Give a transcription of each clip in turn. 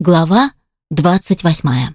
Глава 28.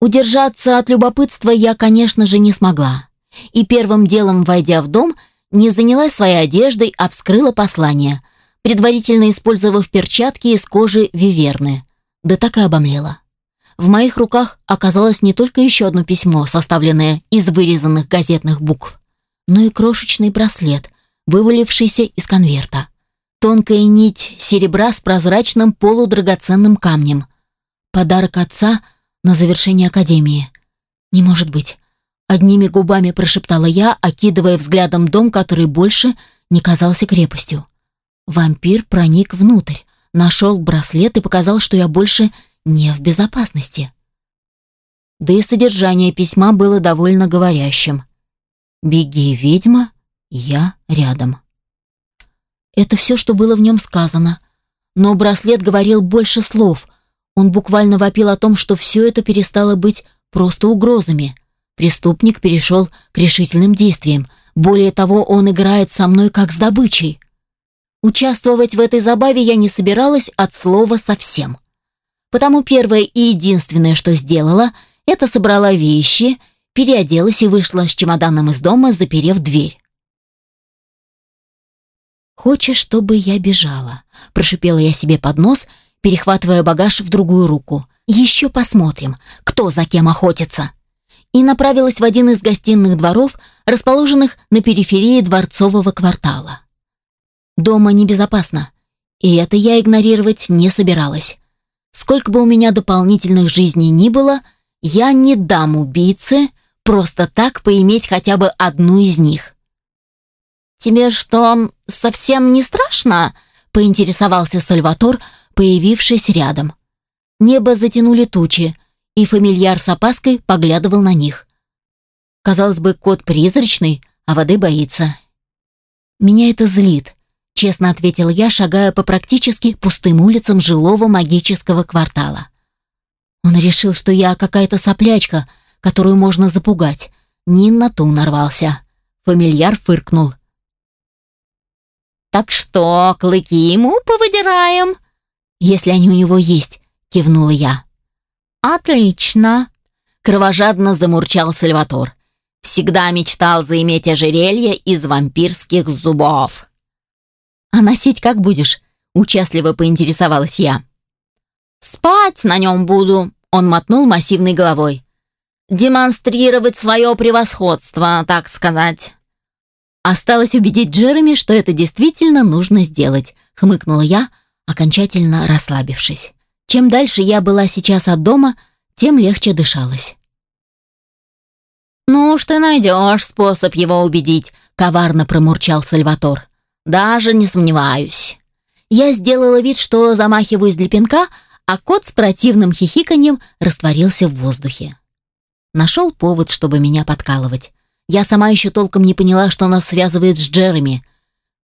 Удержаться от любопытства я, конечно же, не смогла. И первым делом, войдя в дом, не занялась своей одеждой, а вскрыла послание, предварительно использовав перчатки из кожи виверны. Да так и обомлела. В моих руках оказалось не только еще одно письмо, составленное из вырезанных газетных букв, но и крошечный браслет, вывалившийся из конверта. Тонкая нить серебра с прозрачным полудрагоценным камнем. Подарок отца на завершение академии. Не может быть. Одними губами прошептала я, окидывая взглядом дом, который больше не казался крепостью. Вампир проник внутрь, нашел браслет и показал, что я больше не в безопасности. Да и содержание письма было довольно говорящим. «Беги, ведьма, я рядом». Это все, что было в нем сказано. Но браслет говорил больше слов. Он буквально вопил о том, что все это перестало быть просто угрозами. Преступник перешел к решительным действиям. Более того, он играет со мной как с добычей. Участвовать в этой забаве я не собиралась от слова совсем. Потому первое и единственное, что сделала, это собрала вещи, переоделась и вышла с чемоданом из дома, заперев дверь. «Хочешь, чтобы я бежала?» – прошипела я себе под нос, перехватывая багаж в другую руку. «Еще посмотрим, кто за кем охотится!» И направилась в один из гостиных дворов, расположенных на периферии дворцового квартала. Дома небезопасно, и это я игнорировать не собиралась. Сколько бы у меня дополнительных жизней ни было, я не дам убийце просто так поиметь хотя бы одну из них. «Тебе что, совсем не страшно?» — поинтересовался Сальватор, появившись рядом. Небо затянули тучи, и фамильяр с опаской поглядывал на них. Казалось бы, кот призрачный, а воды боится. «Меня это злит», — честно ответил я, шагая по практически пустым улицам жилого магического квартала. Он решил, что я какая-то соплячка, которую можно запугать. Не на ту нарвался. Фамильяр фыркнул. «Так что, клыки ему повыдираем?» «Если они у него есть», — кивнула я. «Отлично!» — кровожадно замурчал Сальватор. «Всегда мечтал заиметь ожерелье из вампирских зубов». «А носить как будешь?» — участливо поинтересовалась я. «Спать на нем буду», — он мотнул массивной головой. «Демонстрировать свое превосходство, так сказать». Осталось убедить Джереми, что это действительно нужно сделать, хмыкнула я, окончательно расслабившись. Чем дальше я была сейчас от дома, тем легче дышалось. «Ну уж ты найдешь способ его убедить», — коварно промурчал Сальватор. «Даже не сомневаюсь». Я сделала вид, что замахиваюсь для пинка, а кот с противным хихиканьем растворился в воздухе. Нашел повод, чтобы меня подкалывать. Я сама еще толком не поняла, что нас связывает с Джереми.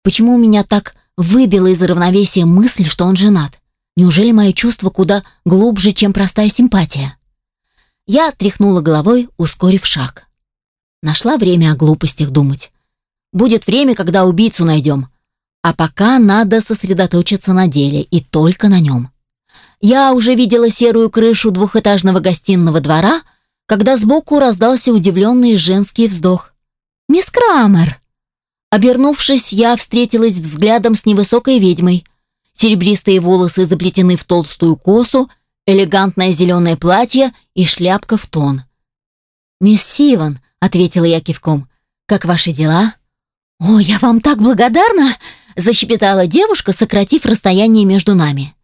Почему у меня так выбило из равновесия мысль, что он женат? Неужели мои чувства куда глубже, чем простая симпатия? Я тряхнула головой, ускорив шаг. Нашла время о глупостях думать. Будет время, когда убийцу найдем. А пока надо сосредоточиться на деле, и только на нем. Я уже видела серую крышу двухэтажного гостиного двора, когда сбоку раздался удивленный женский вздох. «Мисс Крамер!» Обернувшись, я встретилась взглядом с невысокой ведьмой. Серебристые волосы заплетены в толстую косу, элегантное зеленое платье и шляпка в тон. «Мисс Сиван», — ответила я кивком, — «как ваши дела?» «О, я вам так благодарна!» — защепетала девушка, сократив расстояние между нами.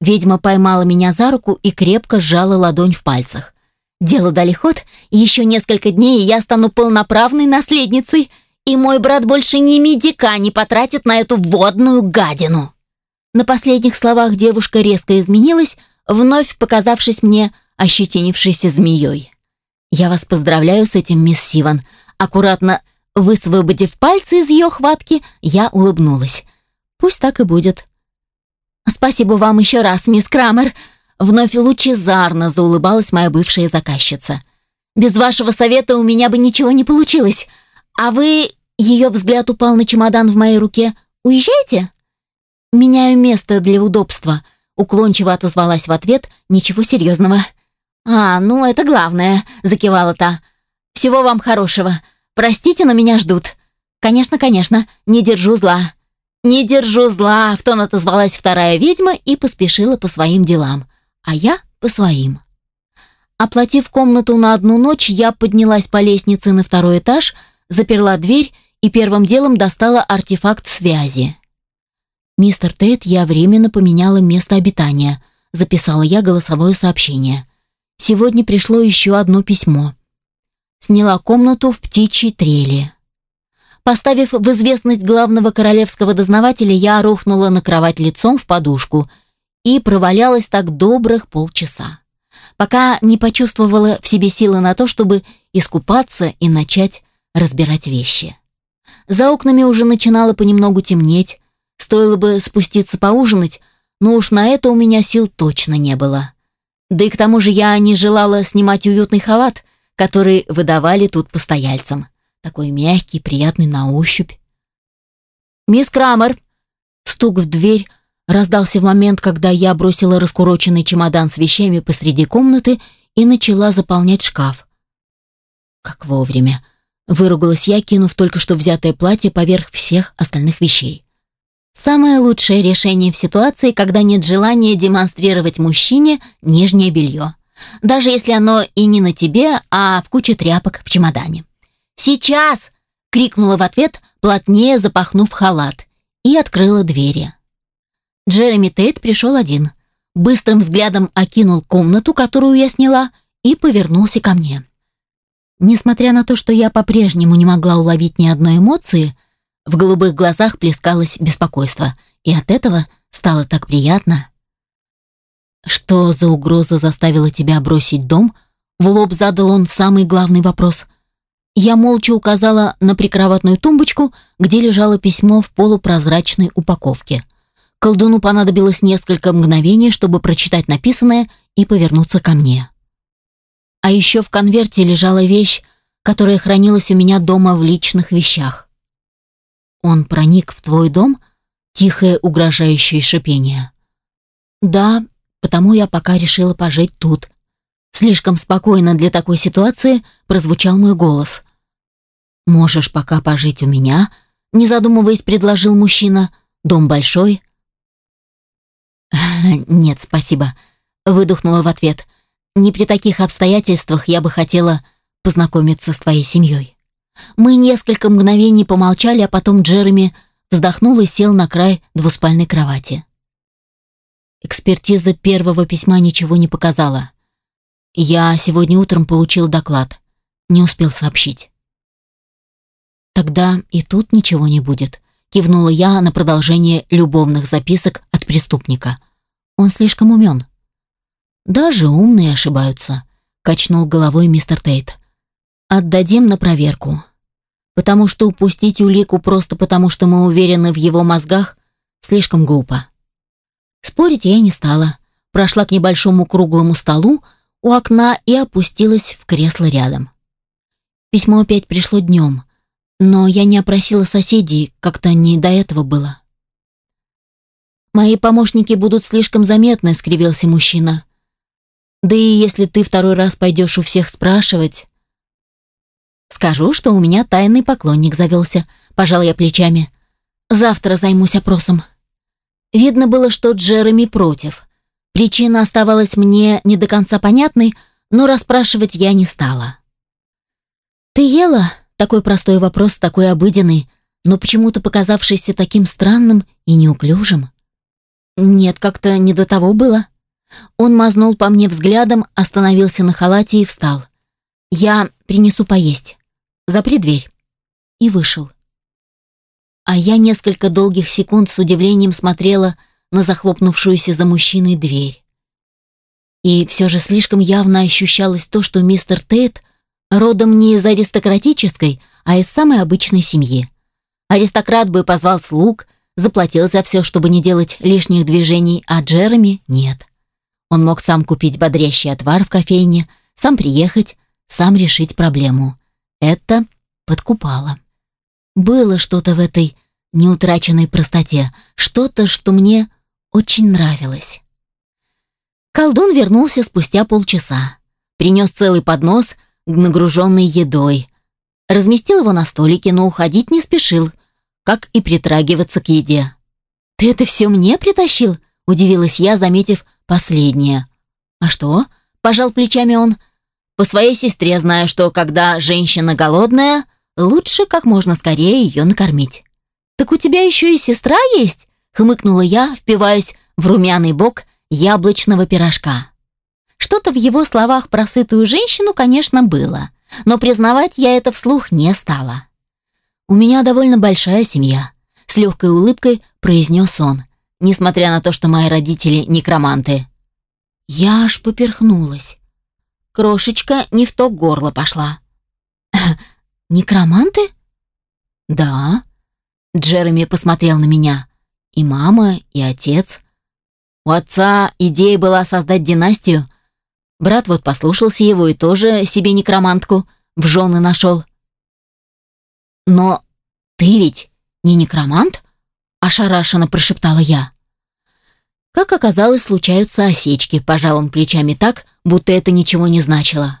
Ведьма поймала меня за руку и крепко сжала ладонь в пальцах. Дело дали ход, еще несколько дней, и я стану полноправной наследницей, и мой брат больше ни медика не потратит на эту водную гадину. На последних словах девушка резко изменилась, вновь показавшись мне ощетинившейся змеей. «Я вас поздравляю с этим, мисс Сиван». Аккуратно высвободив пальцы из ее хватки, я улыбнулась. «Пусть так и будет». «Спасибо вам еще раз, мисс Крамер», Вновь лучезарно заулыбалась моя бывшая заказчица. «Без вашего совета у меня бы ничего не получилось. А вы...» Ее взгляд упал на чемодан в моей руке. «Уезжаете?» «Меняю место для удобства», уклончиво отозвалась в ответ, ничего серьезного. «А, ну это главное», — закивала та. «Всего вам хорошего. Простите, но меня ждут». «Конечно, конечно, не держу зла». «Не держу зла», — в тон отозвалась вторая ведьма и поспешила по своим делам, а я по своим. Оплатив комнату на одну ночь, я поднялась по лестнице на второй этаж, заперла дверь и первым делом достала артефакт связи. «Мистер Тейт, я временно поменяла место обитания», — записала я голосовое сообщение. «Сегодня пришло еще одно письмо. Сняла комнату в птичьей трели». Поставив в известность главного королевского дознавателя, я рухнула на кровать лицом в подушку и провалялась так добрых полчаса, пока не почувствовала в себе силы на то, чтобы искупаться и начать разбирать вещи. За окнами уже начинало понемногу темнеть, стоило бы спуститься поужинать, но уж на это у меня сил точно не было. Да и к тому же я не желала снимать уютный халат, который выдавали тут постояльцам такой мягкий, приятный на ощупь. «Мисс Крамер!» Стук в дверь раздался в момент, когда я бросила раскуроченный чемодан с вещами посреди комнаты и начала заполнять шкаф. Как вовремя. Выругалась я, кинув только что взятое платье поверх всех остальных вещей. Самое лучшее решение в ситуации, когда нет желания демонстрировать мужчине нижнее белье. Даже если оно и не на тебе, а в куче тряпок в чемодане. «Сейчас!» — крикнула в ответ, плотнее запахнув халат, и открыла двери. Джереми Тейт пришел один. Быстрым взглядом окинул комнату, которую я сняла, и повернулся ко мне. Несмотря на то, что я по-прежнему не могла уловить ни одной эмоции, в голубых глазах плескалось беспокойство, и от этого стало так приятно. «Что за угроза заставила тебя бросить дом?» В лоб задал он самый главный вопрос. Я молча указала на прикроватную тумбочку, где лежало письмо в полупрозрачной упаковке. Колдуну понадобилось несколько мгновений, чтобы прочитать написанное и повернуться ко мне. А еще в конверте лежала вещь, которая хранилась у меня дома в личных вещах. «Он проник в твой дом?» Тихое угрожающее шипение. «Да, потому я пока решила пожить тут», Слишком спокойно для такой ситуации прозвучал мой голос. «Можешь пока пожить у меня», — не задумываясь, предложил мужчина. «Дом большой?» «Нет, спасибо», — выдохнула в ответ. «Не при таких обстоятельствах я бы хотела познакомиться с твоей семьей». Мы несколько мгновений помолчали, а потом Джереми вздохнул и сел на край двуспальной кровати. Экспертиза первого письма ничего не показала. Я сегодня утром получил доклад. Не успел сообщить. Тогда и тут ничего не будет. Кивнула я на продолжение любовных записок от преступника. Он слишком умен. Даже умные ошибаются, качнул головой мистер Тейт. Отдадим на проверку. Потому что упустить улику просто потому, что мы уверены в его мозгах, слишком глупо. Спорить я не стала. Прошла к небольшому круглому столу, у окна и опустилась в кресло рядом. Письмо опять пришло днем, но я не опросила соседей, как-то не до этого было. «Мои помощники будут слишком заметны», — скривился мужчина. «Да и если ты второй раз пойдешь у всех спрашивать...» «Скажу, что у меня тайный поклонник завелся», — пожал я плечами. «Завтра займусь опросом». Видно было, что Джереми против. Причина оставалась мне не до конца понятной, но расспрашивать я не стала. «Ты ела?» — такой простой вопрос, такой обыденный, но почему-то показавшийся таким странным и неуклюжим. «Нет, как-то не до того было». Он мазнул по мне взглядом, остановился на халате и встал. «Я принесу поесть. Запри дверь». И вышел. А я несколько долгих секунд с удивлением смотрела на захлопнувшуюся за мужчиной дверь. И все же слишком явно ощущалось то, что мистер Тейт родом не из аристократической, а из самой обычной семьи. Аристократ бы позвал слуг, заплатил за все, чтобы не делать лишних движений, а Джереми нет. Он мог сам купить бодрящий отвар в кофейне, сам приехать, сам решить проблему. Это подкупало. Было что-то в этой неутраченной простоте, что-то, что мне очень нравилось. Колдун вернулся спустя полчаса. Принес целый поднос, нагруженный едой. Разместил его на столике, но уходить не спешил, как и притрагиваться к еде. «Ты это все мне притащил?» – удивилась я, заметив последнее. «А что?» – пожал плечами он. «По своей сестре знаю, что когда женщина голодная, лучше как можно скорее ее накормить». «Так у тебя еще и сестра есть?» – хмыкнула я, впиваясь в румяный бок яблочного пирожка. Что-то в его словах про сытую женщину, конечно, было, но признавать я это вслух не стала. «У меня довольно большая семья», — с легкой улыбкой произнес он, несмотря на то, что мои родители некроманты. Я аж поперхнулась. Крошечка не в то горло пошла. «Некроманты?» «Да». Джереми посмотрел на меня. «И мама, и отец. У отца идея была создать династию. Брат вот послушался его и тоже себе некромантку в жены нашел. «Но ты ведь не некромант?» – ошарашенно прошептала я. Как оказалось, случаются осечки, пожал он плечами так, будто это ничего не значило.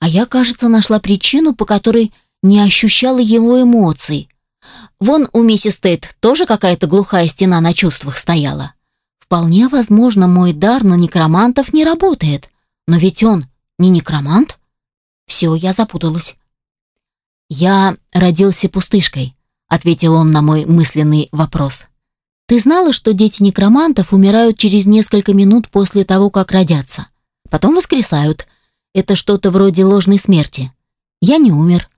А я, кажется, нашла причину, по которой не ощущала его эмоций. Вон у миссис Тейт тоже какая-то глухая стена на чувствах стояла. Вполне возможно, мой дар на некромантов не работает. Но ведь он не некромант. Все, я запуталась. Я родился пустышкой, ответил он на мой мысленный вопрос. Ты знала, что дети некромантов умирают через несколько минут после того, как родятся? Потом воскресают. Это что-то вроде ложной смерти. Я не умер.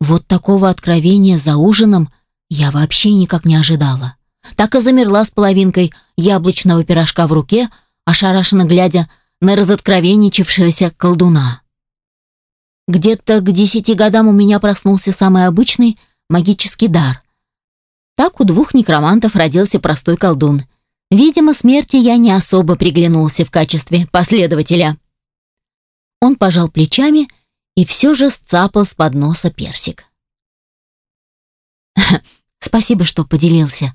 Вот такого откровения за ужином я вообще никак не ожидала так и замерла с половинкой яблочного пирожка в руке, ошарашенно глядя на разоткровенничавшегося колдуна. Где-то к десяти годам у меня проснулся самый обычный магический дар. Так у двух некромантов родился простой колдун. Видимо, смерти я не особо приглянулся в качестве последователя. Он пожал плечами и все же сцапал с подноса персик. «Спасибо, что поделился»,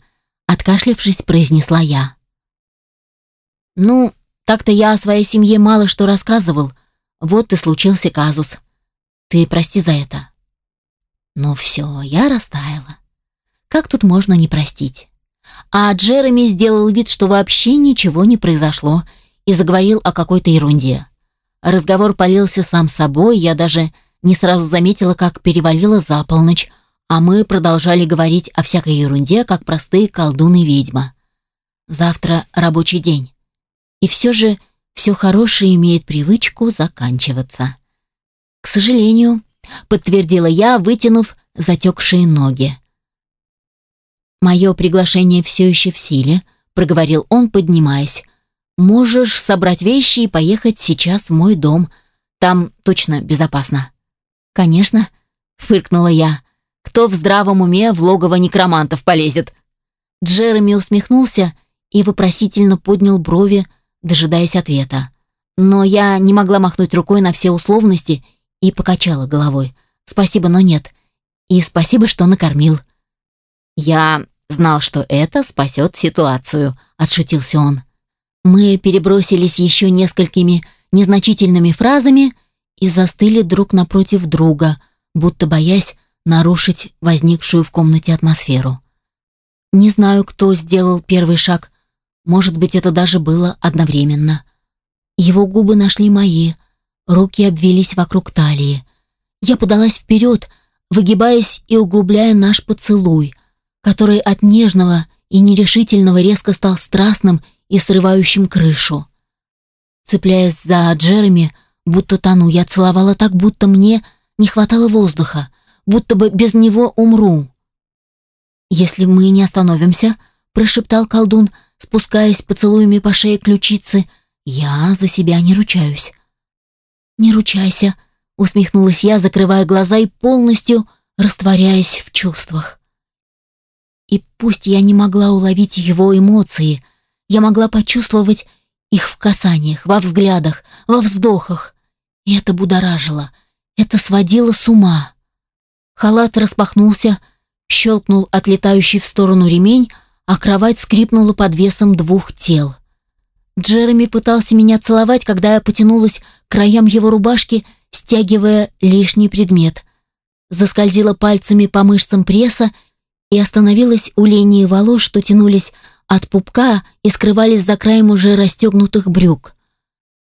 Откашлившись, произнесла я. «Ну, так-то я о своей семье мало что рассказывал. Вот и случился казус. Ты прости за это». Ну все, я растаяла. Как тут можно не простить? А Джереми сделал вид, что вообще ничего не произошло, и заговорил о какой-то ерунде. Разговор полился сам собой, я даже не сразу заметила, как перевалила за полночь, а мы продолжали говорить о всякой ерунде, как простые колдуны-ведьма. Завтра рабочий день. И все же все хорошее имеет привычку заканчиваться. К сожалению, подтвердила я, вытянув затекшие ноги. «Мое приглашение все еще в силе», — проговорил он, поднимаясь. «Можешь собрать вещи и поехать сейчас в мой дом. Там точно безопасно». «Конечно», — фыркнула я. Кто в здравом уме в логово некромантов полезет? Джереми усмехнулся и вопросительно поднял брови, дожидаясь ответа. Но я не могла махнуть рукой на все условности и покачала головой. Спасибо, но нет. И спасибо, что накормил. Я знал, что это спасет ситуацию, отшутился он. Мы перебросились еще несколькими незначительными фразами и застыли друг напротив друга, будто боясь, нарушить возникшую в комнате атмосферу. Не знаю, кто сделал первый шаг. Может быть, это даже было одновременно. Его губы нашли мои, руки обвились вокруг талии. Я подалась вперед, выгибаясь и углубляя наш поцелуй, который от нежного и нерешительного резко стал страстным и срывающим крышу. Цепляясь за Джереми, будто тону, я целовала так, будто мне не хватало воздуха, будто бы без него умру. «Если мы не остановимся», — прошептал колдун, спускаясь поцелуями по шее ключицы, — «я за себя не ручаюсь». «Не ручайся», — усмехнулась я, закрывая глаза и полностью растворяясь в чувствах. И пусть я не могла уловить его эмоции, я могла почувствовать их в касаниях, во взглядах, во вздохах. И это будоражило, это сводило с ума. Халат распахнулся, щелкнул отлетающий в сторону ремень, а кровать скрипнула под весом двух тел. Джереми пытался меня целовать, когда я потянулась краям его рубашки, стягивая лишний предмет. Заскользила пальцами по мышцам пресса и остановилась у линии волос, что тянулись от пупка и скрывались за краем уже расстегнутых брюк.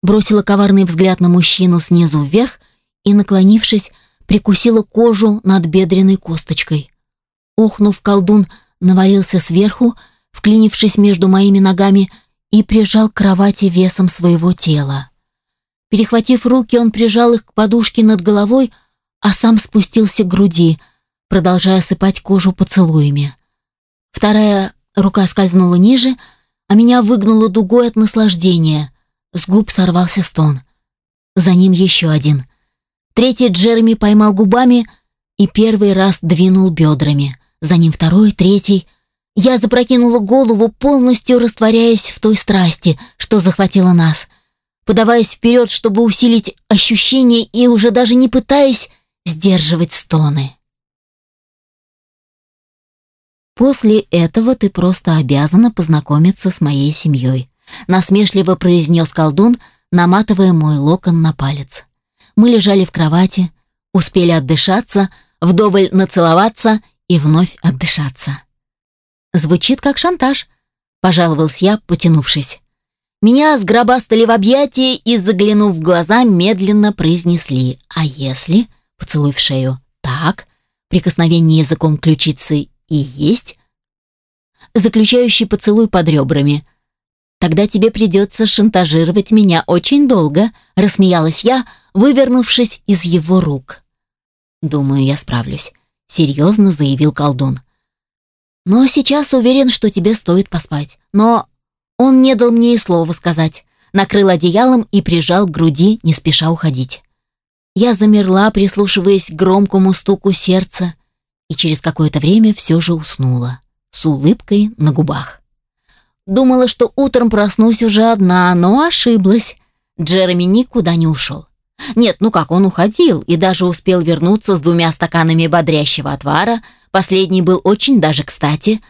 Бросила коварный взгляд на мужчину снизу вверх и, наклонившись, прикусила кожу над бедренной косточкой. Охнув, колдун навалился сверху, вклинившись между моими ногами и прижал к кровати весом своего тела. Перехватив руки, он прижал их к подушке над головой, а сам спустился к груди, продолжая сыпать кожу поцелуями. Вторая рука скользнула ниже, а меня выгнуло дугой от наслаждения. С губ сорвался стон. За ним еще один. Третий Джереми поймал губами и первый раз двинул бедрами. За ним второй, третий. Я запрокинула голову, полностью растворяясь в той страсти, что захватила нас, подаваясь вперед, чтобы усилить ощущение и уже даже не пытаясь сдерживать стоны. «После этого ты просто обязана познакомиться с моей семьей», насмешливо произнес колдун, наматывая мой локон на палец. Мы лежали в кровати, успели отдышаться, вдоволь нацеловаться и вновь отдышаться. Звучит как шантаж, пожаловался я, потянувшись. Меня сгробастали в объятия и, заглянув в глаза, медленно произнесли «А если?» Поцелуй в шею. «Так». Прикосновение языком ключицы и есть. Заключающий поцелуй под ребрами. Тогда тебе придется шантажировать меня очень долго, рассмеялась я, вывернувшись из его рук. Думаю, я справлюсь, серьезно заявил колдун. Но сейчас уверен, что тебе стоит поспать. Но он не дал мне и слова сказать. Накрыл одеялом и прижал к груди, не спеша уходить. Я замерла, прислушиваясь к громкому стуку сердца, и через какое-то время все же уснула, с улыбкой на губах. Думала, что утром проснусь уже одна, но ошиблась. Джереми никуда не ушел. Нет, ну как, он уходил и даже успел вернуться с двумя стаканами бодрящего отвара. Последний был очень даже кстати,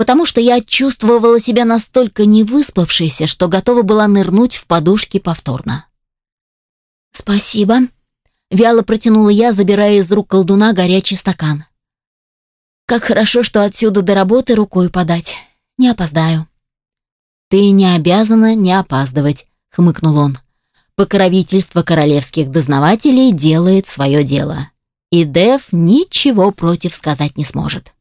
потому что я чувствовала себя настолько невыспавшейся, что готова была нырнуть в подушки повторно. «Спасибо», — вяло протянула я, забирая из рук колдуна горячий стакан. «Как хорошо, что отсюда до работы рукой подать. Не опоздаю». «Ты не обязана не опаздывать», — хмыкнул он. «Покровительство королевских дознавателей делает свое дело, и Дев ничего против сказать не сможет».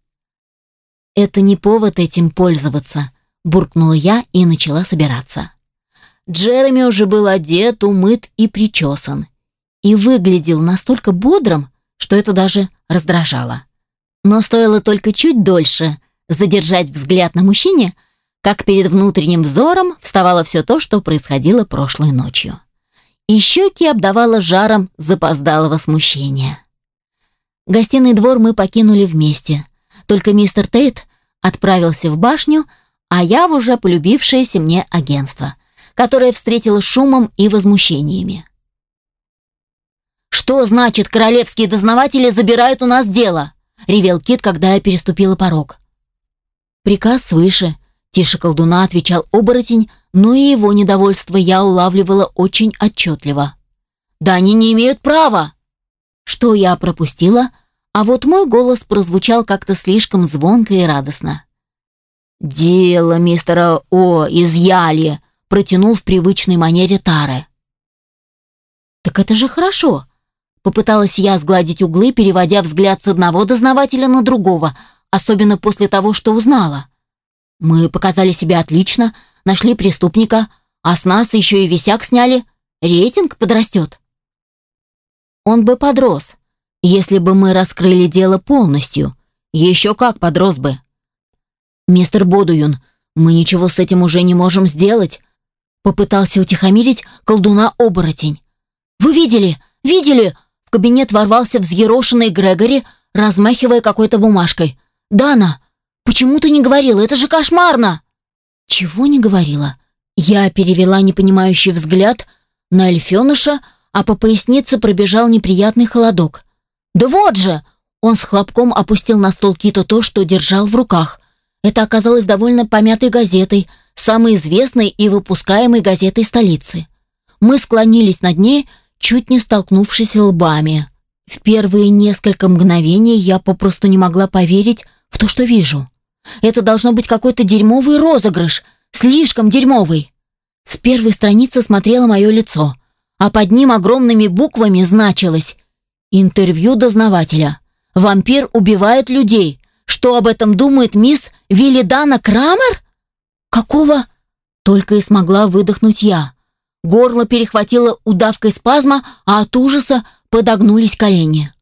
«Это не повод этим пользоваться», — буркнула я и начала собираться. Джереми уже был одет, умыт и причесан, и выглядел настолько бодрым, что это даже раздражало. Но стоило только чуть дольше задержать взгляд на мужчине — как перед внутренним взором вставало все то, что происходило прошлой ночью. И щеки обдавало жаром запоздалого смущения. Гостиный двор мы покинули вместе. Только мистер Тейт отправился в башню, а я в уже полюбившееся мне агентство, которое встретило шумом и возмущениями. «Что значит, королевские дознаватели забирают у нас дело?» — ревел Кит, когда я переступила порог. «Приказ свыше», Тише колдуна отвечал оборотень, но и его недовольство я улавливала очень отчетливо. «Да они не имеют права!» Что я пропустила, а вот мой голос прозвучал как-то слишком звонко и радостно. «Дело мистера О изъяли», — протянул в привычной манере Тары. «Так это же хорошо», — попыталась я сгладить углы, переводя взгляд с одного дознавателя на другого, особенно после того, что узнала. Мы показали себя отлично, нашли преступника, а с нас еще и висяк сняли. Рейтинг подрастет. Он бы подрос, если бы мы раскрыли дело полностью. Еще как подрос бы. Мистер Бодуюн, мы ничего с этим уже не можем сделать. Попытался утихомирить колдуна-оборотень. Вы видели? Видели? В кабинет ворвался взъерошенный Грегори, размахивая какой-то бумажкой. «Дана, Почему ты не говорила? Это же кошмарно!» «Чего не говорила?» Я перевела непонимающий взгляд на эльфеныша, а по пояснице пробежал неприятный холодок. «Да вот же!» Он с хлопком опустил на стол Киту то, что держал в руках. Это оказалось довольно помятой газетой самой известной и выпускаемой газетой столицы. Мы склонились над ней, чуть не столкнувшись лбами. В первые несколько мгновений я попросту не могла поверить в то, что вижу. Это должно быть какой-то дерьмовый розыгрыш, слишком дерьмовый. С первой страницы смотрело мое лицо, а под ним огромными буквами значилось «Интервью дознавателя. Вампир убивает людей. Что об этом думает мисс Виллидана Крамер?» «Какого?» Только и смогла выдохнуть я. Горло перехватило удавкой спазма, а от ужаса подогнулись колени.